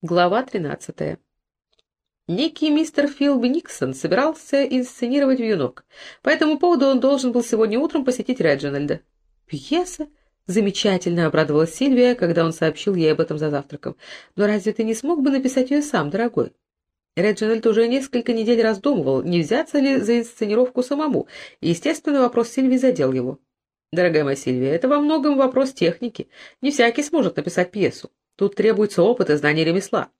Глава 13. Некий мистер Филби Никсон собирался инсценировать «Вьюнок». По этому поводу он должен был сегодня утром посетить Реджинальда. «Пьеса?» Замечательно обрадовалась Сильвия, когда он сообщил ей об этом за завтраком. «Но разве ты не смог бы написать ее сам, дорогой?» Реджинальд уже несколько недель раздумывал, не взяться ли за инсценировку самому, и, естественно, вопрос Сильвии задел его. «Дорогая моя Сильвия, это во многом вопрос техники. Не всякий сможет написать пьесу. Тут требуется опыт и знание ремесла.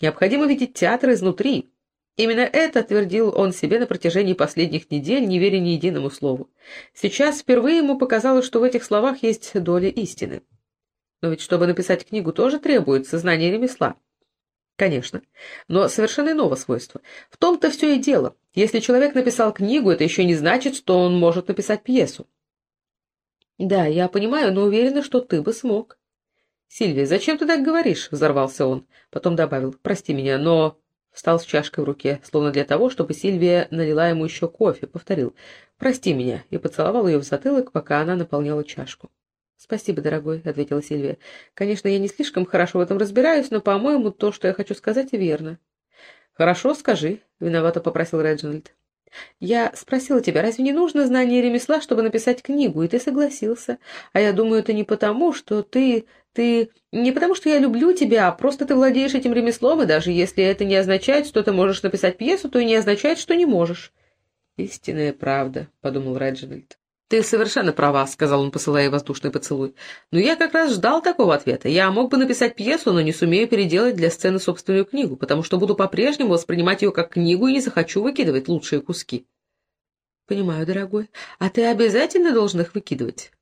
Необходимо видеть театр изнутри. Именно это твердил он себе на протяжении последних недель, не веря ни единому слову. Сейчас впервые ему показалось, что в этих словах есть доля истины. Но ведь чтобы написать книгу, тоже требуется знание ремесла. Конечно, но совершенно иного свойства. В том-то все и дело. Если человек написал книгу, это еще не значит, что он может написать пьесу. Да, я понимаю, но уверена, что ты бы смог. «Сильвия, зачем ты так говоришь?» — взорвался он. Потом добавил, «Прости меня, но...» Встал с чашкой в руке, словно для того, чтобы Сильвия налила ему еще кофе. Повторил, «Прости меня», и поцеловал ее в затылок, пока она наполняла чашку. «Спасибо, дорогой», — ответила Сильвия. «Конечно, я не слишком хорошо в этом разбираюсь, но, по-моему, то, что я хочу сказать, верно». «Хорошо, скажи», — виновато попросил Реджинальд. «Я спросила тебя, разве не нужно знание ремесла, чтобы написать книгу, и ты согласился. А я думаю, это не потому, что ты ты... Не потому, что я люблю тебя, а просто ты владеешь этим ремеслом, и даже если это не означает, что ты можешь написать пьесу, то и не означает, что не можешь. «Истинная правда», — подумал Реджинальд. «Ты совершенно права», — сказал он, посылая воздушный поцелуй. «Но я как раз ждал такого ответа. Я мог бы написать пьесу, но не сумею переделать для сцены собственную книгу, потому что буду по-прежнему воспринимать ее как книгу и не захочу выкидывать лучшие куски». «Понимаю, дорогой. А ты обязательно должен их выкидывать?»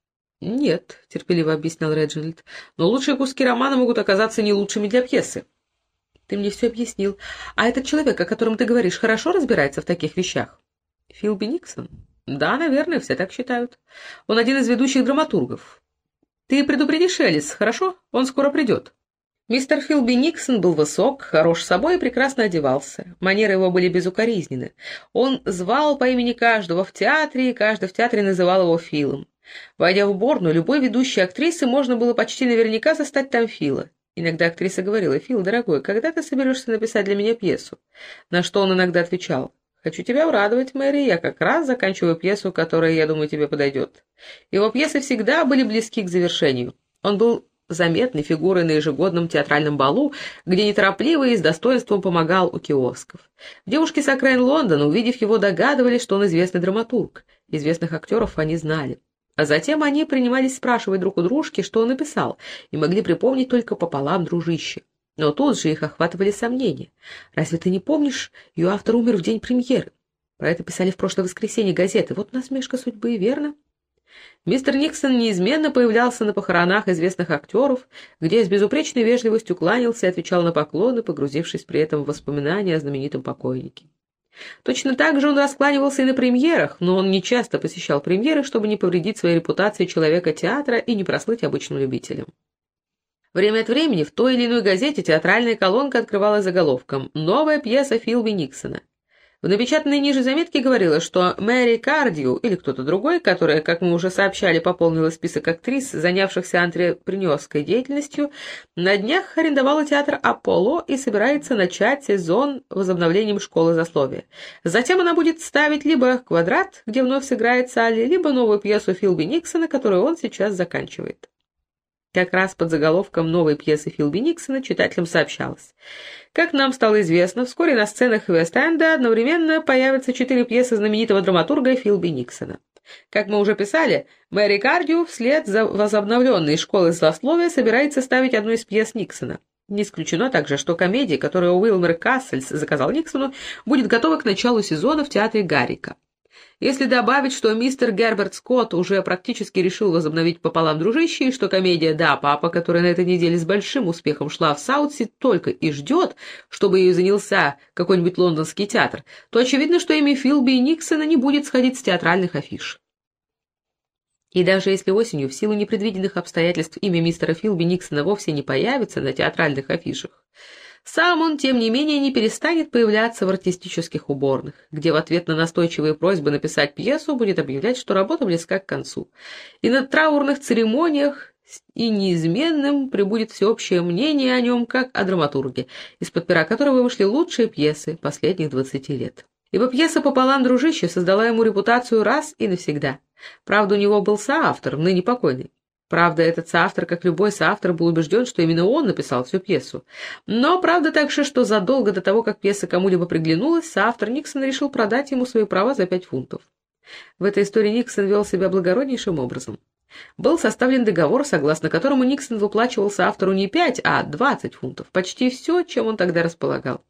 «Нет», — терпеливо объяснял Реджинальд, — «но лучшие куски романа могут оказаться не лучшими для пьесы». «Ты мне все объяснил. А этот человек, о котором ты говоришь, хорошо разбирается в таких вещах?» «Филби Никсон?» «Да, наверное, все так считают. Он один из ведущих драматургов. Ты предупредишь Элис, хорошо? Он скоро придет». Мистер Филби Никсон был высок, хорош собой и прекрасно одевался. Манеры его были безукоризненны. Он звал по имени каждого в театре, и каждый в театре называл его Филом. Войдя в уборную, любой ведущей актрисы можно было почти наверняка застать там Фила. Иногда актриса говорила, «Фил, дорогой, когда ты соберешься написать для меня пьесу?» На что он иногда отвечал, «Хочу тебя урадовать, Мэри, я как раз заканчиваю пьесу, которая, я думаю, тебе подойдет». Его пьесы всегда были близки к завершению. Он был заметной фигурой на ежегодном театральном балу, где неторопливо и с достоинством помогал у киосков. Девушки с окраин Лондона, увидев его, догадывались, что он известный драматург. Известных актеров они знали. А затем они принимались спрашивать друг у дружки, что он написал, и могли припомнить только пополам дружище. Но тут же их охватывали сомнения. «Разве ты не помнишь, ее автор умер в день премьеры? Про это писали в прошлое воскресенье газеты. Вот насмешка судьбы, верно?» Мистер Никсон неизменно появлялся на похоронах известных актеров, где с безупречной вежливостью кланялся и отвечал на поклоны, погрузившись при этом в воспоминания о знаменитом покойнике. Точно так же он раскланивался и на премьерах, но он не часто посещал премьеры, чтобы не повредить своей репутации человека театра и не прослыть обычным любителем. Время от времени в той или иной газете театральная колонка открывала заголовком «Новая пьеса Филби Никсона». В напечатанной ниже заметке говорилось, что Мэри Кардиу или кто-то другой, которая, как мы уже сообщали, пополнила список актрис, занявшихся антрепренерской деятельностью, на днях арендовала театр «Аполло» и собирается начать сезон возобновлением школы засловия. Затем она будет ставить либо «Квадрат», где вновь сыграет Салли, либо новую пьесу Филби Никсона, которую он сейчас заканчивает. Как раз под заголовком новой пьесы Филби Никсона читателям сообщалось. Как нам стало известно, вскоре на сценах Вест-Энда одновременно появятся четыре пьесы знаменитого драматурга Филби Никсона. Как мы уже писали, Мэри Кардио вслед за возобновленной школой злословия собирается ставить одну из пьес Никсона. Не исключено также, что комедия, которую Уилмер Кассельс заказал Никсону, будет готова к началу сезона в театре Гаррика. Если добавить, что мистер Герберт Скотт уже практически решил возобновить пополам дружище, и что комедия «Да, папа», которая на этой неделе с большим успехом шла в Саутси, только и ждет, чтобы ее занялся какой-нибудь лондонский театр, то очевидно, что имя Филби и Никсона не будет сходить с театральных афиш. И даже если осенью в силу непредвиденных обстоятельств имя мистера Филби Никсона вовсе не появится на театральных афишах, сам он, тем не менее, не перестанет появляться в артистических уборных, где в ответ на настойчивые просьбы написать пьесу будет объявлять, что работа близка к концу. И на траурных церемониях и неизменным прибудет всеобщее мнение о нем, как о драматурге, из-под пера которого вышли лучшие пьесы последних двадцати лет. Ибо пьеса «Пополам, дружище» создала ему репутацию раз и навсегда. Правда, у него был соавтор, ныне покойный. Правда, этот соавтор, как любой соавтор, был убежден, что именно он написал всю пьесу. Но правда также, что задолго до того, как пьеса кому-либо приглянулась, соавтор Никсон решил продать ему свои права за пять фунтов. В этой истории Никсон вел себя благороднейшим образом. Был составлен договор, согласно которому Никсон выплачивал соавтору не пять, а двадцать фунтов, почти все, чем он тогда располагал.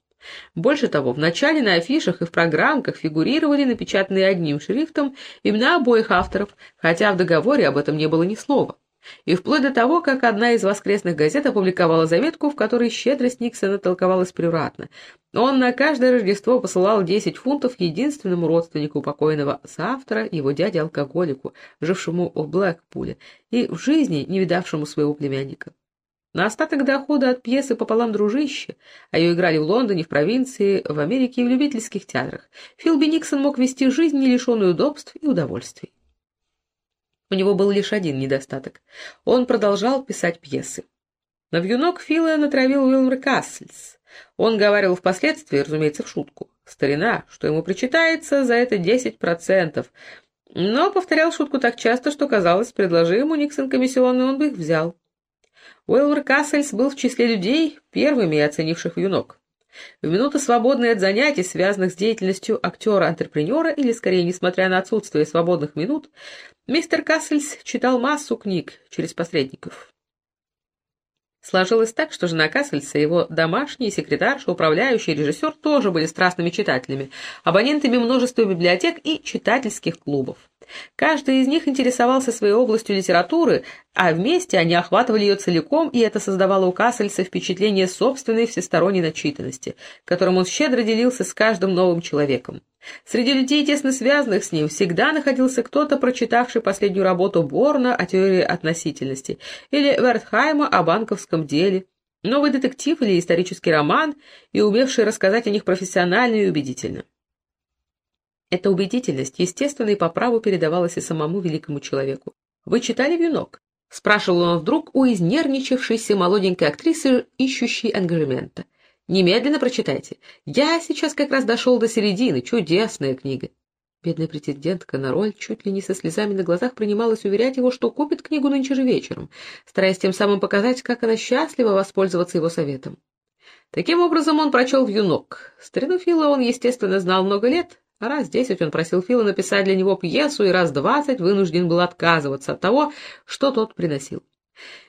Больше того, в начале на афишах и в программках фигурировали напечатанные одним шрифтом имена обоих авторов, хотя в договоре об этом не было ни слова. И вплоть до того, как одна из воскресных газет опубликовала заметку, в которой щедрость Никсона толковалась превратно. Он на каждое Рождество посылал 10 фунтов единственному родственнику покойного соавтора, его дяде-алкоголику, жившему в Блэкпуле, и в жизни не видавшему своего племянника. На остаток дохода от пьесы «Пополам дружище», а ее играли в Лондоне, в провинции, в Америке и в любительских театрах, Филби Никсон мог вести жизнь, не лишенную удобств и удовольствий. У него был лишь один недостаток. Он продолжал писать пьесы. На вьюнок Фила натравил Уилмер Кассельс. Он говорил впоследствии, разумеется, в шутку. Старина, что ему причитается за это десять процентов. Но повторял шутку так часто, что казалось, предложи ему Никсон комиссионный, он бы их взял. Уилмер Кассельс был в числе людей, первыми оценивших вьюнок. В минуты, свободные от занятий, связанных с деятельностью актера-антрепренера, или, скорее, несмотря на отсутствие свободных минут, мистер Кассельс читал массу книг через посредников. Сложилось так, что жена Кассельса, его домашний, секретарша, управляющий, режиссер тоже были страстными читателями, абонентами множества библиотек и читательских клубов. Каждый из них интересовался своей областью литературы, а вместе они охватывали ее целиком, и это создавало у Кассельса впечатление собственной всесторонней начитанности, которым он щедро делился с каждым новым человеком. Среди людей, тесно связанных с ним, всегда находился кто-то, прочитавший последнюю работу Борна о теории относительности, или Вертхайма о банковском деле, новый детектив или исторический роман, и умевший рассказать о них профессионально и убедительно. Эта убедительность, естественно, и по праву передавалась и самому великому человеку. «Вы читали «Венок»?» — спрашивал он вдруг у изнервничавшейся молоденькой актрисы, ищущей ангажемента. «Немедленно прочитайте. Я сейчас как раз дошел до середины. Чудесная книга». Бедная претендентка на роль чуть ли не со слезами на глазах принималась уверять его, что купит книгу нынче же вечером, стараясь тем самым показать, как она счастлива воспользоваться его советом. Таким образом он прочел «Вьюнок». Старину Фила он, естественно, знал много лет, Раз десять он просил Фила написать для него пьесу, и раз двадцать вынужден был отказываться от того, что тот приносил.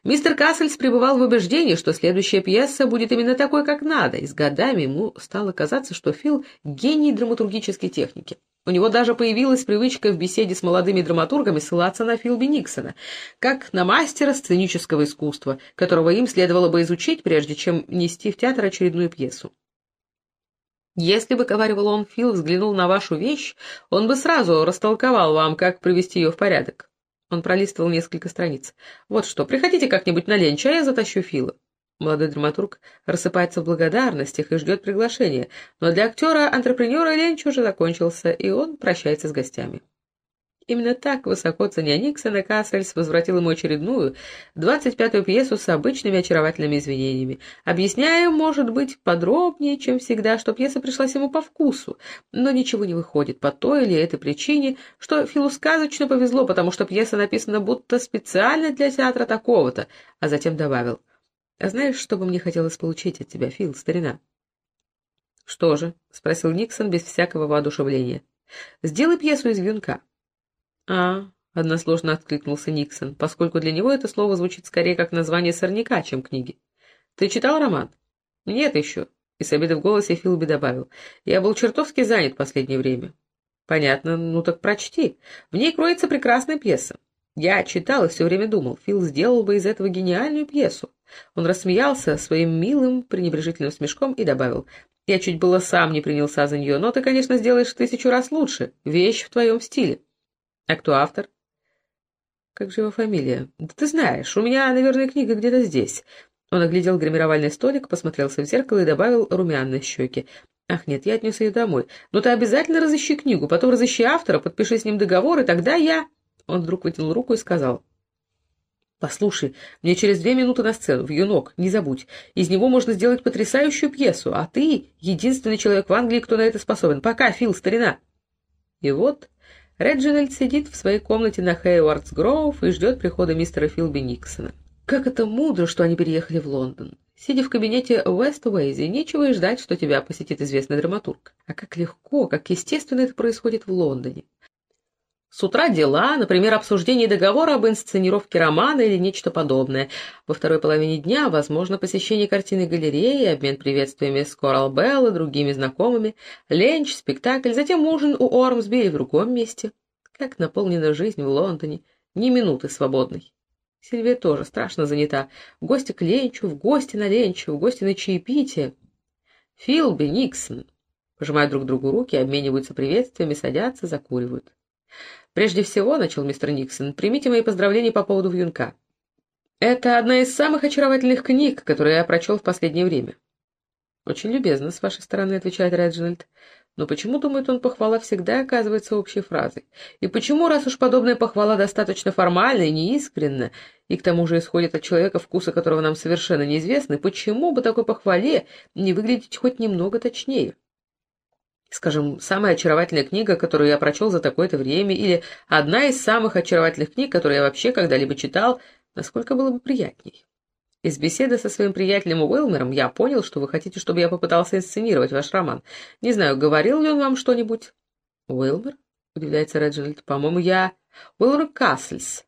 Мистер Кассельс пребывал в убеждении, что следующая пьеса будет именно такой, как надо, и с годами ему стало казаться, что Фил — гений драматургической техники. У него даже появилась привычка в беседе с молодыми драматургами ссылаться на Филби Никсона, как на мастера сценического искусства, которого им следовало бы изучить, прежде чем нести в театр очередную пьесу. Если бы, — говаривал он, — Фил взглянул на вашу вещь, он бы сразу растолковал вам, как привести ее в порядок. Он пролистывал несколько страниц. Вот что, приходите как-нибудь на ленч, а я затащу Фила. Молодой драматург рассыпается в благодарностях и ждет приглашения, но для актера-антрепренера ленч уже закончился, и он прощается с гостями. Именно так, высоко ценя Никсона, Кассельс возвратил ему очередную, двадцать пятую пьесу с обычными очаровательными извинениями, объясняя, может быть, подробнее, чем всегда, что пьеса пришлась ему по вкусу, но ничего не выходит по той или этой причине, что Филу сказочно повезло, потому что пьеса написана будто специально для театра такого-то, а затем добавил, «А знаешь, что бы мне хотелось получить от тебя, Фил, старина?» «Что же?» — спросил Никсон без всякого воодушевления. «Сделай пьесу из вьюнка». «А», — односложно откликнулся Никсон, поскольку для него это слово звучит скорее как название сорняка, чем книги. «Ты читал роман?» «Нет еще», — и с обида в голосе Филби добавил. «Я был чертовски занят последнее время». «Понятно, ну так прочти. В ней кроется прекрасная пьеса. Я читал и все время думал, Фил сделал бы из этого гениальную пьесу. Он рассмеялся своим милым, пренебрежительным смешком и добавил, «Я чуть было сам не принялся за нее, но ты, конечно, сделаешь тысячу раз лучше. Вещь в твоем стиле». А кто автор? Как же его фамилия? Да ты знаешь, у меня, наверное, книга где-то здесь. Он оглядел гримировальный столик, посмотрелся в зеркало и добавил румяные щеки. Ах, нет, я отнес ее домой. Но ты обязательно разыщи книгу, потом разыщи автора, подпиши с ним договор, и тогда я... Он вдруг вытянул руку и сказал. Послушай, мне через две минуты на сцену, в юнок, не забудь. Из него можно сделать потрясающую пьесу, а ты — единственный человек в Англии, кто на это способен. Пока, Фил, старина!» И вот Реджинальд сидит в своей комнате на Хейвардс Гроув и ждет прихода мистера Филби Никсона. Как это мудро, что они переехали в Лондон. Сидя в кабинете Уэст нечего и ждать, что тебя посетит известный драматург. А как легко, как естественно это происходит в Лондоне. С утра дела, например, обсуждение договора об инсценировке романа или нечто подобное. Во второй половине дня, возможно, посещение картины галереи, обмен приветствиями с Корал Белл и другими знакомыми, ленч, спектакль, затем ужин у Ормсби или в другом месте. Как наполнена жизнь в Лондоне, ни минуты свободной. Сильвия тоже страшно занята. В гости к ленчу, в гости на ленчу, в гости на чаепитие. Филби, Никсон. Пожимают друг другу руки, обмениваются приветствиями, садятся, закуривают. «Прежде всего, — начал мистер Никсон, — примите мои поздравления по поводу вьюнка. Это одна из самых очаровательных книг, которые я прочел в последнее время». «Очень любезно с вашей стороны», — отвечает Реджинальд. «Но почему, думает он, похвала всегда оказывается общей фразой? И почему, раз уж подобная похвала достаточно формальна и неискренна, и к тому же исходит от человека, вкуса которого нам совершенно неизвестны, почему бы такой похвале не выглядеть хоть немного точнее?» Скажем, самая очаровательная книга, которую я прочел за такое-то время, или одна из самых очаровательных книг, которые я вообще когда-либо читал, насколько было бы приятней. Из беседы со своим приятелем Уилмером я понял, что вы хотите, чтобы я попытался инсценировать ваш роман. Не знаю, говорил ли он вам что-нибудь? Уилмер? Удивляется Реджинальд. По-моему, я... Уилмер Кассельс.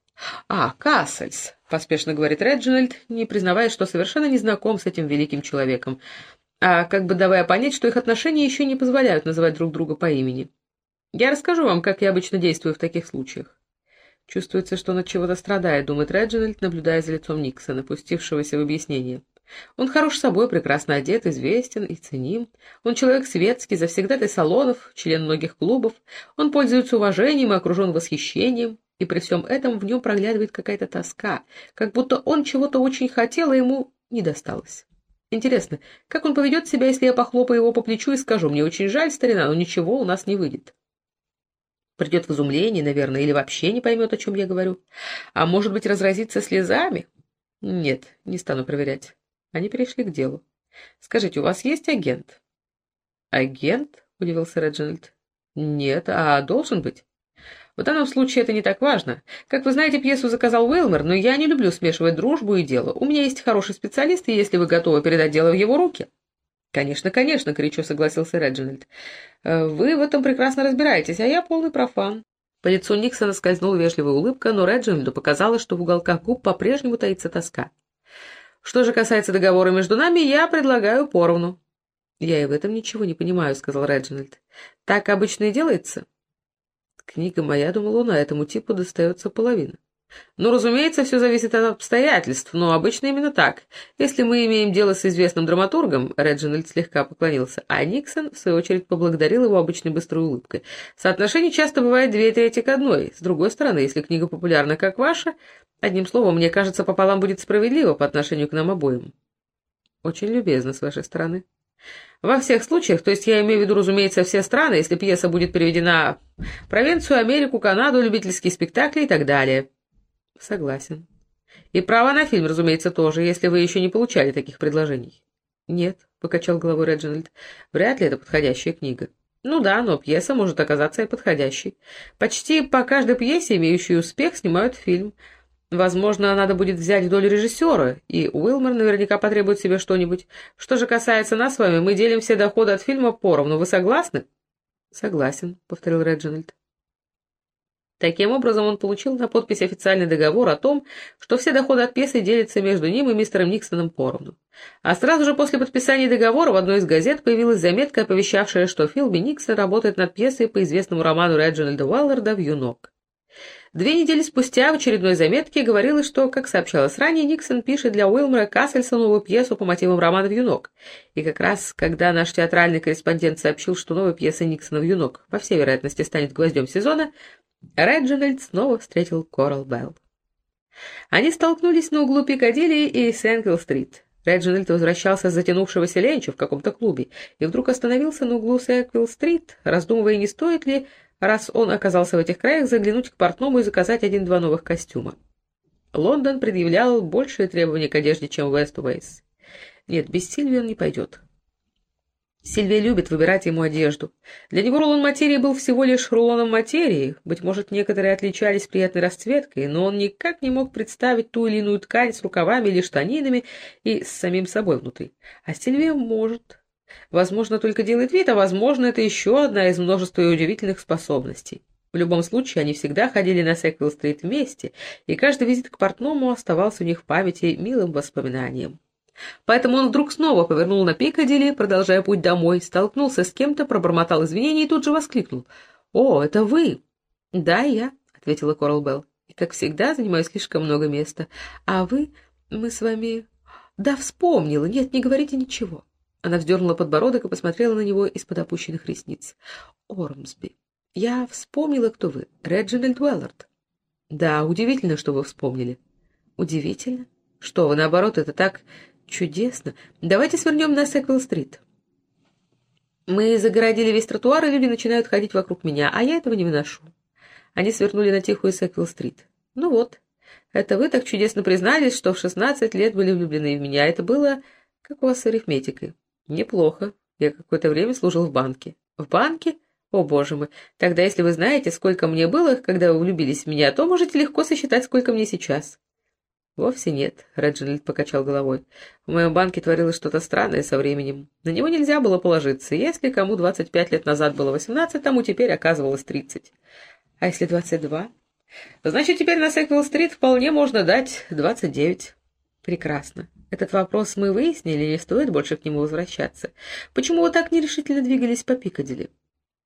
А, Кассельс, поспешно говорит Реджинальд, не признавая, что совершенно не знаком с этим великим человеком а как бы давая понять, что их отношения еще не позволяют называть друг друга по имени. Я расскажу вам, как я обычно действую в таких случаях. Чувствуется, что он от чего-то страдает, думает Реджинальд, наблюдая за лицом Никсона, пустившегося в объяснение. Он хорош собой, прекрасно одет, известен и ценим. Он человек светский, завсегдатый салонов, член многих клубов. Он пользуется уважением и окружен восхищением. И при всем этом в нем проглядывает какая-то тоска, как будто он чего-то очень хотел, а ему не досталось. Интересно, как он поведет себя, если я похлопаю его по плечу и скажу, мне очень жаль, старина, но ничего у нас не выйдет? Придет в изумление, наверное, или вообще не поймет, о чем я говорю. А может быть, разразится слезами? Нет, не стану проверять. Они перешли к делу. Скажите, у вас есть агент? Агент? — удивился Реджинальд. Нет, а должен быть? В данном случае это не так важно. Как вы знаете, пьесу заказал Уилмер, но я не люблю смешивать дружбу и дело. У меня есть хороший специалист, и если вы готовы передать дело в его руки... «Конечно, конечно», — горячо согласился Реджинальд. «Э, «Вы в этом прекрасно разбираетесь, а я полный профан». По лицу Никсона скользнула вежливая улыбка, но Реджинальду показалось, что в уголках губ по-прежнему таится тоска. «Что же касается договора между нами, я предлагаю поровну». «Я и в этом ничего не понимаю», — сказал Реджинальд. «Так обычно и делается?» Книга моя, думал он, а этому типу достается половина. Ну, разумеется, все зависит от обстоятельств, но обычно именно так. Если мы имеем дело с известным драматургом, Реджинальд слегка поклонился, а Никсон, в свою очередь, поблагодарил его обычной быстрой улыбкой. Соотношение часто бывает две трети к одной. С другой стороны, если книга популярна, как ваша, одним словом, мне кажется, пополам будет справедливо по отношению к нам обоим. Очень любезно с вашей стороны. Во всех случаях, то есть я имею в виду, разумеется, все страны, если пьеса будет переведена в провинцию, Америку, Канаду, любительские спектакли и так далее. Согласен. И право на фильм, разумеется, тоже, если вы еще не получали таких предложений. Нет, покачал головой Реджинальд, вряд ли это подходящая книга. Ну да, но пьеса может оказаться и подходящей. Почти по каждой пьесе, имеющей успех, снимают фильм. Возможно, надо будет взять долю режиссера, и Уилмер наверняка потребует себе что-нибудь. Что же касается нас с вами, мы делим все доходы от фильма поровну. Вы согласны? Согласен, повторил Реджинальд. Таким образом, он получил на подпись официальный договор о том, что все доходы от пьесы делятся между ним и мистером Никсоном поровну. А сразу же после подписания договора в одной из газет появилась заметка, оповещавшая, что Филби Никсон работает над пьесой по известному роману Реджинальда Уэлларда «Вьюнок». Две недели спустя в очередной заметке говорилось, что, как сообщалось ранее, Никсон пишет для Уилмера Кассельса новую пьесу по мотивам романа «Вьюнок». И как раз, когда наш театральный корреспондент сообщил, что новая пьеса Никсона «Вьюнок» по всей вероятности станет гвоздем сезона, Реджинальд снова встретил Корал Белл. Они столкнулись на углу Пикадилли и Сенквилл-стрит. Реджинальд возвращался с затянувшегося ленча в каком-то клубе и вдруг остановился на углу Сенквилл-стрит, раздумывая, не стоит ли раз он оказался в этих краях, заглянуть к портному и заказать один-два новых костюма. Лондон предъявлял большие требования к одежде, чем Вест Уэйс. Нет, без Сильвии он не пойдет. Сильвия любит выбирать ему одежду. Для него рулон материи был всего лишь рулоном материи, быть может, некоторые отличались приятной расцветкой, но он никак не мог представить ту или иную ткань с рукавами или штанинами и с самим собой внутри. А Сильвия может. Возможно, только делает вид, а возможно, это еще одна из множества удивительных способностей. В любом случае, они всегда ходили на Секвилл-стрит вместе, и каждый визит к портному оставался у них в памяти милым воспоминанием. Поэтому он вдруг снова повернул на Пикадилли, продолжая путь домой, столкнулся с кем-то, пробормотал извинения и тут же воскликнул. «О, это вы!» «Да, я», — ответила Корал Белл. «И, как всегда, занимаю слишком много места. А вы... мы с вами...» «Да, вспомнила. Нет, не говорите ничего». Она вздернула подбородок и посмотрела на него из-под опущенных ресниц. «Ормсби, я вспомнила, кто вы. Реджинальд Уэллард». «Да, удивительно, что вы вспомнили». «Удивительно? Что вы, наоборот, это так Чудесно. Давайте свернем на Секвелл-стрит. Мы загородили весь тротуар, и люди начинают ходить вокруг меня, а я этого не выношу. Они свернули на тихую Секвелл-стрит. Ну вот, это вы так чудесно признались, что в шестнадцать лет были влюблены в меня. Это было, как у вас с арифметикой. Неплохо. Я какое-то время служил в банке. В банке? О, боже мой. Тогда, если вы знаете, сколько мне было, когда вы влюбились в меня, то можете легко сосчитать, сколько мне сейчас. «Вовсе нет», — Реджинальд покачал головой. «В моем банке творилось что-то странное со временем. На него нельзя было положиться. Если кому 25 лет назад было 18, тому теперь оказывалось 30. А если 22? Значит, теперь на Секвилл-стрит вполне можно дать 29. Прекрасно. Этот вопрос мы выяснили, не стоит больше к нему возвращаться. Почему вы так нерешительно двигались по Пикадилли?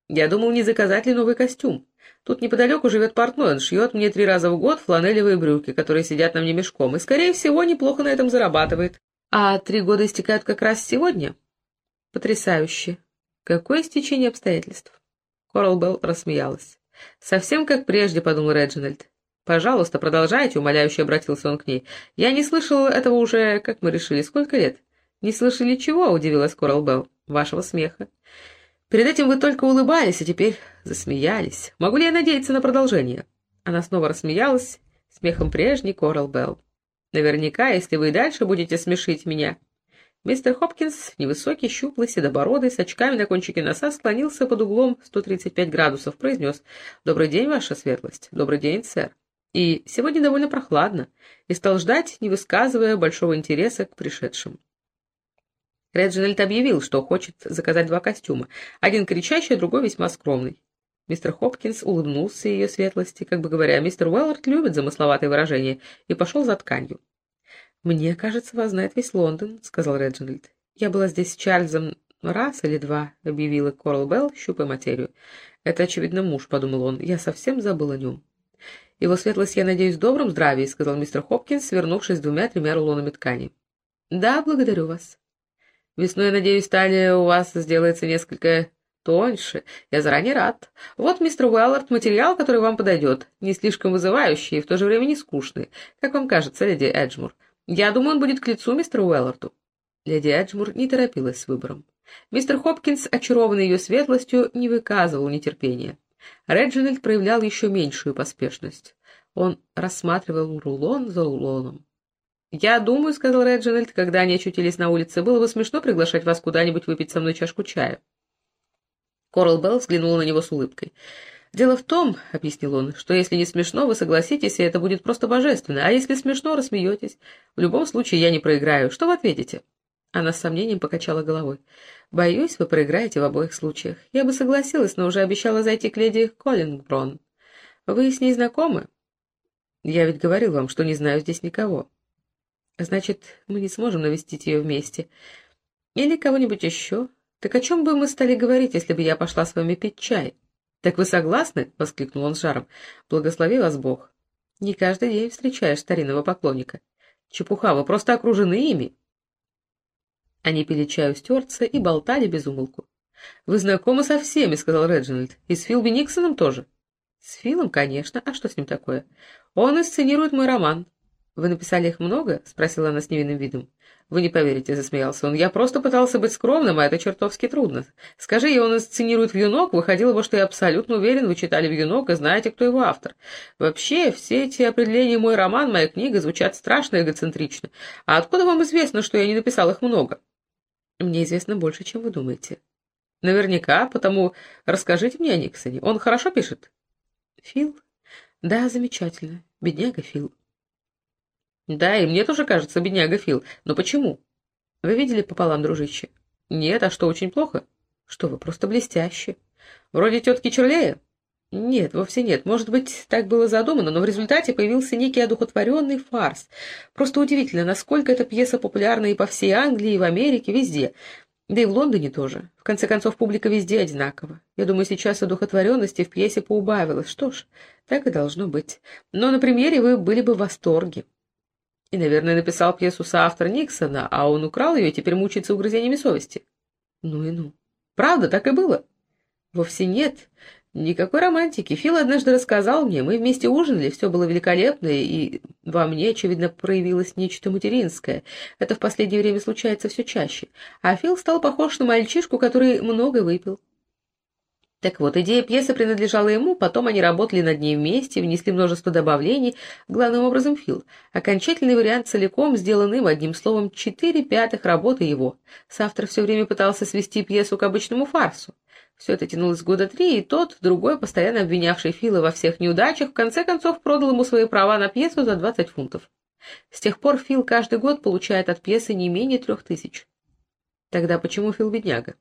Я думал, не заказать ли новый костюм. Тут неподалеку живет портной, он шьет мне три раза в год фланелевые брюки, которые сидят на мне мешком, и, скорее всего, неплохо на этом зарабатывает. А три года истекают как раз сегодня? Потрясающе. Какое стечение обстоятельств? Корал Белл рассмеялась. «Совсем как прежде», — подумал Реджинальд. «Пожалуйста, продолжайте», — умоляюще обратился он к ней. «Я не слышал этого уже, как мы решили, сколько лет?» «Не слышали чего?» — удивилась Корал Белл. «Вашего смеха». Перед этим вы только улыбались, а теперь засмеялись. Могу ли я надеяться на продолжение?» Она снова рассмеялась, смехом прежней Корал Белл. «Наверняка, если вы и дальше будете смешить меня». Мистер Хопкинс, невысокий, щуплый, седобородый, с очками на кончике носа, склонился под углом 135 градусов, произнес «Добрый день, ваша светлость». «Добрый день, сэр». И сегодня довольно прохладно, и стал ждать, не высказывая большого интереса к пришедшим. Реджинальд объявил, что хочет заказать два костюма, один кричащий, а другой весьма скромный. Мистер Хопкинс улыбнулся ее светлости, как бы говоря, мистер Уэллард любит замысловатые выражения, и пошел за тканью. «Мне кажется, вас знает весь Лондон», — сказал Реджинальд. «Я была здесь с Чарльзом раз или два», — объявила Корал Белл, щупая материю. «Это, очевидно, муж», — подумал он. «Я совсем забыл о нем». «Его светлость, я надеюсь, в добром здравии», — сказал мистер Хопкинс, свернувшись двумя-тремя рулонами ткани. «Да, благодарю вас». Весной, надеюсь, талия у вас сделается несколько тоньше. Я заранее рад. Вот, мистер Уэллард, материал, который вам подойдет. Не слишком вызывающий и в то же время не скучный. Как вам кажется, леди Эджмур? Я думаю, он будет к лицу мистеру Уэлларду. Леди Эджмур не торопилась с выбором. Мистер Хопкинс, очарованный ее светлостью, не выказывал нетерпения. Реджинальд проявлял еще меньшую поспешность. Он рассматривал рулон за рулоном. «Я думаю», — сказал Реджинальд, когда они очутились на улице, — «было бы смешно приглашать вас куда-нибудь выпить со мной чашку чая». Корал Белл взглянула на него с улыбкой. «Дело в том, — объяснил он, — что если не смешно, вы согласитесь, и это будет просто божественно, а если смешно, рассмеетесь. В любом случае я не проиграю. Что вы ответите?» Она с сомнением покачала головой. «Боюсь, вы проиграете в обоих случаях. Я бы согласилась, но уже обещала зайти к леди Коллингброн. Вы с ней знакомы?» «Я ведь говорил вам, что не знаю здесь никого». Значит, мы не сможем навестить ее вместе. Или кого-нибудь еще. Так о чем бы мы стали говорить, если бы я пошла с вами пить чай? Так вы согласны? — воскликнул он с жаром. Благослови вас Бог. Не каждый день встречаешь старинного поклонника. Чепуха, вы просто окружены ими. Они пили чай у стюартса и болтали без умолку. «Вы знакомы со всеми», — сказал Реджинальд. «И с Филби Никсоном тоже?» «С Филом, конечно. А что с ним такое?» «Он инсценирует мой роман. «Вы написали их много?» — спросила она с невинным видом. «Вы не поверите», — засмеялся он. «Я просто пытался быть скромным, а это чертовски трудно. Скажи, и он инсценирует «Вьюнок», выходило бы, что я абсолютно уверен, вы читали «Вьюнок» и знаете, кто его автор. Вообще, все эти определения «мой роман», «моя книга» звучат страшно эгоцентрично. А откуда вам известно, что я не написал их много?» «Мне известно больше, чем вы думаете». «Наверняка, потому расскажите мне о Никсоне. Он хорошо пишет?» «Фил?» «Да, замечательно. Бедняга Фил». Да, и мне тоже кажется, бедняга Фил. Но почему? Вы видели пополам, дружище? Нет, а что, очень плохо? Что вы, просто блестяще. Вроде тетки Черлея? Нет, вовсе нет. Может быть, так было задумано, но в результате появился некий одухотворенный фарс. Просто удивительно, насколько эта пьеса популярна и по всей Англии, и в Америке, везде. Да и в Лондоне тоже. В конце концов, публика везде одинакова. Я думаю, сейчас одухотворенности в пьесе поубавилось. Что ж, так и должно быть. Но на премьере вы были бы в восторге. И, наверное, написал пьесу соавтор Никсона, а он украл ее и теперь мучается угрызениями совести. Ну и ну. Правда, так и было? Вовсе нет. Никакой романтики. Фил однажды рассказал мне, мы вместе ужинали, все было великолепно, и во мне, очевидно, проявилось нечто материнское. Это в последнее время случается все чаще. А Фил стал похож на мальчишку, который много выпил. Так вот, идея пьесы принадлежала ему, потом они работали над ней вместе, внесли множество добавлений, главным образом Фил. Окончательный вариант целиком сделан им, одним словом, четыре пятых работы его. Соавтор все время пытался свести пьесу к обычному фарсу. Все это тянулось года три, и тот, другой, постоянно обвинявший Фила во всех неудачах, в конце концов продал ему свои права на пьесу за двадцать фунтов. С тех пор Фил каждый год получает от пьесы не менее трех тысяч. Тогда почему Фил бедняга?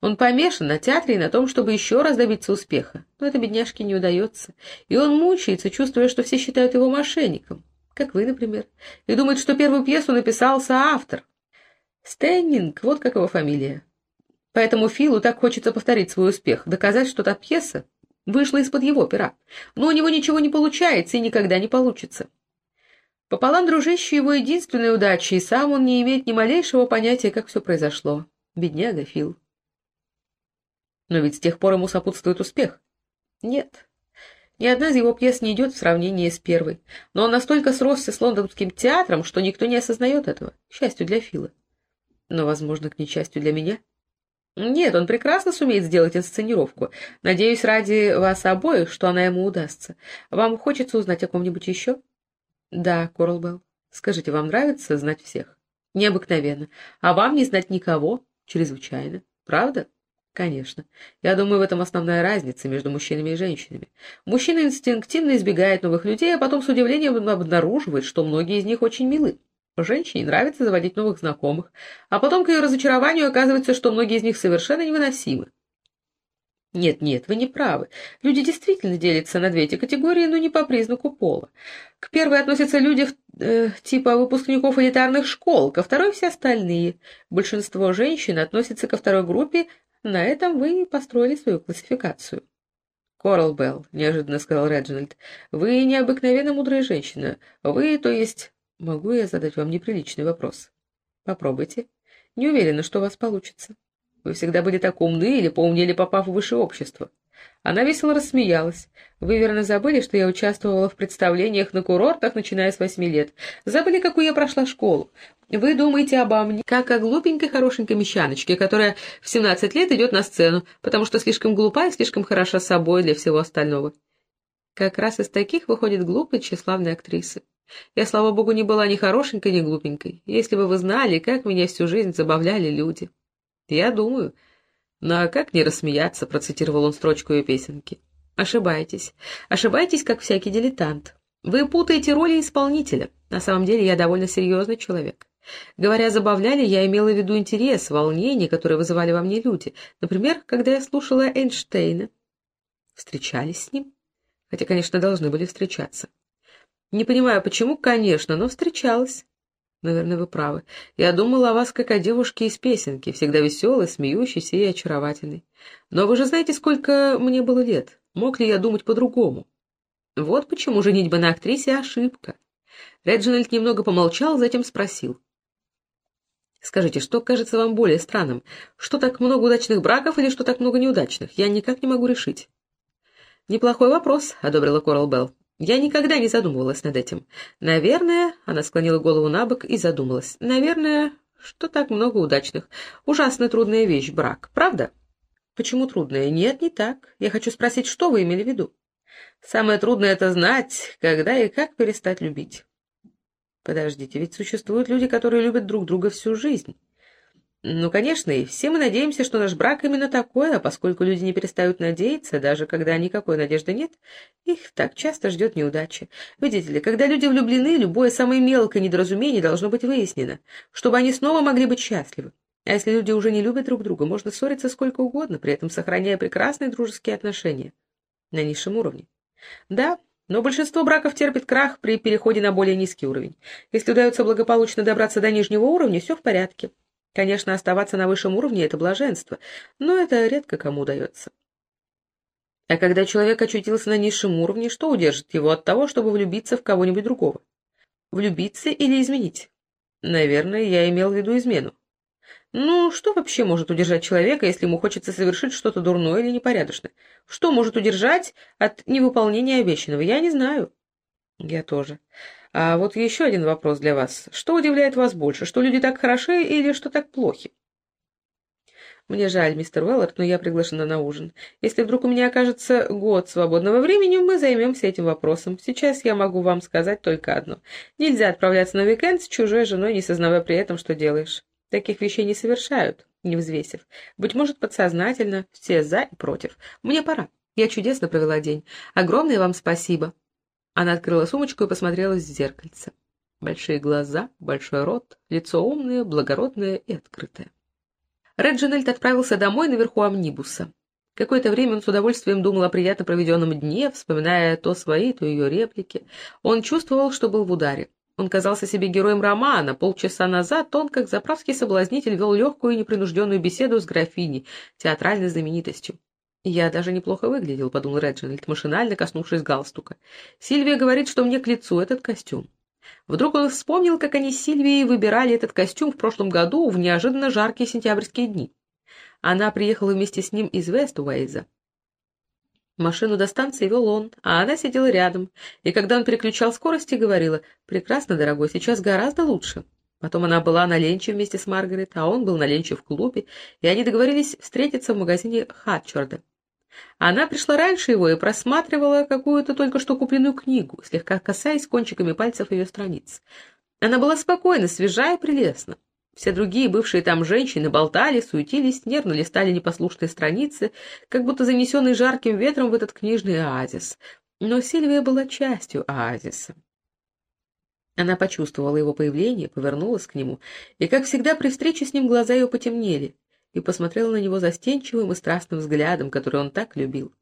Он помешан на театре и на том, чтобы еще раз добиться успеха. Но это бедняжке не удается. И он мучается, чувствуя, что все считают его мошенником. Как вы, например. И думает, что первую пьесу написал соавтор. Стэннинг, вот как его фамилия. Поэтому Филу так хочется повторить свой успех, доказать, что та пьеса вышла из-под его пера. Но у него ничего не получается и никогда не получится. Пополам дружище его единственной удачи, и сам он не имеет ни малейшего понятия, как все произошло. Бедняга Фил. Но ведь с тех пор ему сопутствует успех. Нет. Ни одна из его пьес не идет в сравнении с первой. Но он настолько сросся с лондонским театром, что никто не осознает этого. К счастью для Фила. Но, возможно, к несчастью для меня. Нет, он прекрасно сумеет сделать инсценировку. Надеюсь, ради вас обоих, что она ему удастся. Вам хочется узнать о ком-нибудь еще? Да, Корлбелл. Скажите, вам нравится знать всех? Необыкновенно. А вам не знать никого? Чрезвычайно. Правда? Конечно. Я думаю, в этом основная разница между мужчинами и женщинами. Мужчина инстинктивно избегает новых людей, а потом с удивлением обнаруживает, что многие из них очень милы. Женщине нравится заводить новых знакомых, а потом к ее разочарованию оказывается, что многие из них совершенно невыносимы. Нет, нет, вы не правы. Люди действительно делятся на две эти категории, но не по признаку пола. К первой относятся люди э, типа выпускников элитарных школ, ко второй все остальные. Большинство женщин относятся ко второй группе на этом вы построили свою классификацию. «Корал Белл», — неожиданно сказал Реджинальд, — «вы необыкновенно мудрая женщина. Вы, то есть...» «Могу я задать вам неприличный вопрос?» «Попробуйте. Не уверена, что у вас получится. Вы всегда были так умны или поумнели, попав в высшее общество. Она весело рассмеялась. «Вы верно забыли, что я участвовала в представлениях на курортах, начиная с восьми лет? Забыли, какую я прошла школу? Вы думаете обо мне, как о глупенькой хорошенькой мещаночке, которая в семнадцать лет идет на сцену, потому что слишком глупа и слишком хороша собой для всего остального. Как раз из таких выходит глупые тщеславные актрисы. Я, слава богу, не была ни хорошенькой, ни глупенькой. Если бы вы знали, как меня всю жизнь забавляли люди. Я думаю, «Ну а как не рассмеяться?» — процитировал он строчку ее песенки. «Ошибаетесь. Ошибаетесь, как всякий дилетант. Вы путаете роли исполнителя. На самом деле я довольно серьезный человек. Говоря «забавляли», я имела в виду интерес, волнение, которые вызывали во мне люди. Например, когда я слушала Эйнштейна. Встречались с ним? Хотя, конечно, должны были встречаться. Не понимаю, почему, конечно, но встречалась. Наверное, вы правы. Я думала о вас как о девушке из песенки, всегда веселой, смеющейся и очаровательной. Но вы же знаете, сколько мне было лет. Мог ли я думать по-другому? Вот почему женитьба на актрисе — ошибка. Реджинальд немного помолчал, затем спросил. Скажите, что кажется вам более странным? Что так много удачных браков или что так много неудачных? Я никак не могу решить. Неплохой вопрос, — одобрила Корал Белл. Я никогда не задумывалась над этим. Наверное, она склонила голову на бок и задумалась. Наверное, что так много удачных. Ужасно трудная вещь — брак, правда? Почему трудная? Нет, не так. Я хочу спросить, что вы имели в виду? Самое трудное — это знать, когда и как перестать любить. Подождите, ведь существуют люди, которые любят друг друга всю жизнь. Ну, конечно, и все мы надеемся, что наш брак именно такой, а поскольку люди не перестают надеяться, даже когда никакой надежды нет, их так часто ждет неудача. Видите ли, когда люди влюблены, любое самое мелкое недоразумение должно быть выяснено, чтобы они снова могли быть счастливы. А если люди уже не любят друг друга, можно ссориться сколько угодно, при этом сохраняя прекрасные дружеские отношения на низшем уровне. Да, но большинство браков терпит крах при переходе на более низкий уровень. Если удается благополучно добраться до нижнего уровня, все в порядке. Конечно, оставаться на высшем уровне — это блаженство, но это редко кому удается. А когда человек очутился на низшем уровне, что удержит его от того, чтобы влюбиться в кого-нибудь другого? Влюбиться или изменить? Наверное, я имел в виду измену. Ну, что вообще может удержать человека, если ему хочется совершить что-то дурное или непорядочное? Что может удержать от невыполнения обещанного? Я не знаю. Я тоже. А вот еще один вопрос для вас. Что удивляет вас больше, что люди так хороши или что так плохи? Мне жаль, мистер Уэллард, но я приглашена на ужин. Если вдруг у меня окажется год свободного времени, мы займемся этим вопросом. Сейчас я могу вам сказать только одно. Нельзя отправляться на уикенд с чужой женой, не сознавая при этом, что делаешь. Таких вещей не совершают, не взвесив. Быть может, подсознательно, все за и против. Мне пора. Я чудесно провела день. Огромное вам спасибо. Она открыла сумочку и посмотрела в зеркальце. Большие глаза, большой рот, лицо умное, благородное и открытое. Реджинальд отправился домой наверху амнибуса. Какое-то время он с удовольствием думал о приятно проведенном дне, вспоминая то свои, то ее реплики. Он чувствовал, что был в ударе. Он казался себе героем романа. Полчаса назад он, как заправский соблазнитель, вел легкую и непринужденную беседу с графиней, театральной знаменитостью. «Я даже неплохо выглядел», — подумал Реджинальд, машинально коснувшись галстука. «Сильвия говорит, что мне к лицу этот костюм». Вдруг он вспомнил, как они с Сильвией выбирали этот костюм в прошлом году в неожиданно жаркие сентябрьские дни. Она приехала вместе с ним из Вест-Уэйза. Машину до станции вел он, а она сидела рядом, и когда он переключал скорости, говорила, «Прекрасно, дорогой, сейчас гораздо лучше». Потом она была на ленче вместе с Маргарет, а он был на ленче в клубе, и они договорились встретиться в магазине Хатчерда. Она пришла раньше его и просматривала какую-то только что купленную книгу, слегка касаясь кончиками пальцев ее страниц. Она была спокойна, свежа и прелестна. Все другие бывшие там женщины болтали, суетились, нервно листали непослушные страницы, как будто занесенные жарким ветром в этот книжный оазис. Но Сильвия была частью оазиса. Она почувствовала его появление, повернулась к нему, и, как всегда, при встрече с ним глаза ее потемнели, и посмотрела на него застенчивым и страстным взглядом, который он так любил.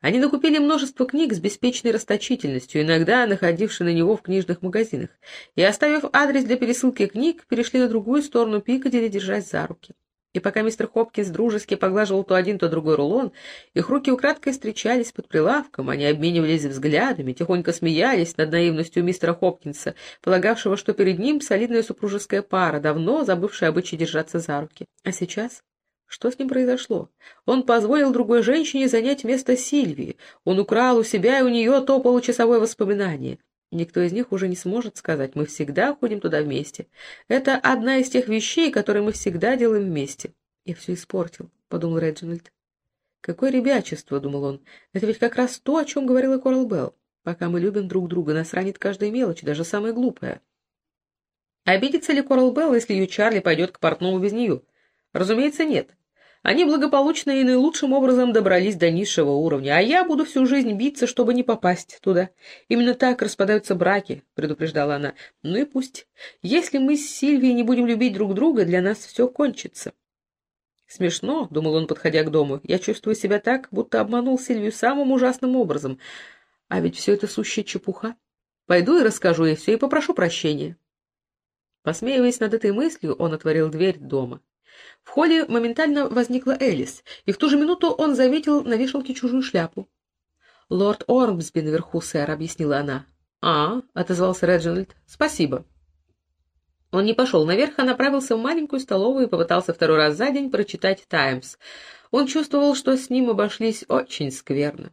Они накупили множество книг с беспечной расточительностью, иногда находившей на него в книжных магазинах, и, оставив адрес для пересылки книг, перешли на другую сторону Пикадилли, держась за руки. И пока мистер Хопкинс дружески поглаживал то один, то другой рулон, их руки украдкой встречались под прилавком, они обменивались взглядами, тихонько смеялись над наивностью мистера Хопкинса, полагавшего, что перед ним солидная супружеская пара, давно забывшая обычай держаться за руки. А сейчас что с ним произошло? Он позволил другой женщине занять место Сильвии. Он украл у себя и у нее то получасовое воспоминание. Никто из них уже не сможет сказать, мы всегда ходим туда вместе. Это одна из тех вещей, которые мы всегда делаем вместе. Я все испортил, — подумал Реджинальд. Какое ребячество, — думал он. Это ведь как раз то, о чем говорила Корал Белл. Пока мы любим друг друга, нас ранит каждая мелочь, даже самая глупая. Обидится ли Корал Белл, если ее Чарли пойдет к портному без нее? Разумеется, нет. Они благополучно и наилучшим образом добрались до низшего уровня, а я буду всю жизнь биться, чтобы не попасть туда. Именно так распадаются браки, — предупреждала она. Ну и пусть. Если мы с Сильвией не будем любить друг друга, для нас все кончится. Смешно, — думал он, подходя к дому. Я чувствую себя так, будто обманул Сильвию самым ужасным образом. А ведь все это сущая чепуха. Пойду и расскажу ей все и попрошу прощения. Посмеиваясь над этой мыслью, он отворил дверь дома. В холле моментально возникла Элис, и в ту же минуту он заметил на вешалке чужую шляпу. «Лорд Ормсби наверху, сэр», — объяснила она. «А», — отозвался Реджинальд, — «спасибо». Он не пошел наверх, а направился в маленькую столовую и попытался второй раз за день прочитать «Таймс». Он чувствовал, что с ним обошлись очень скверно.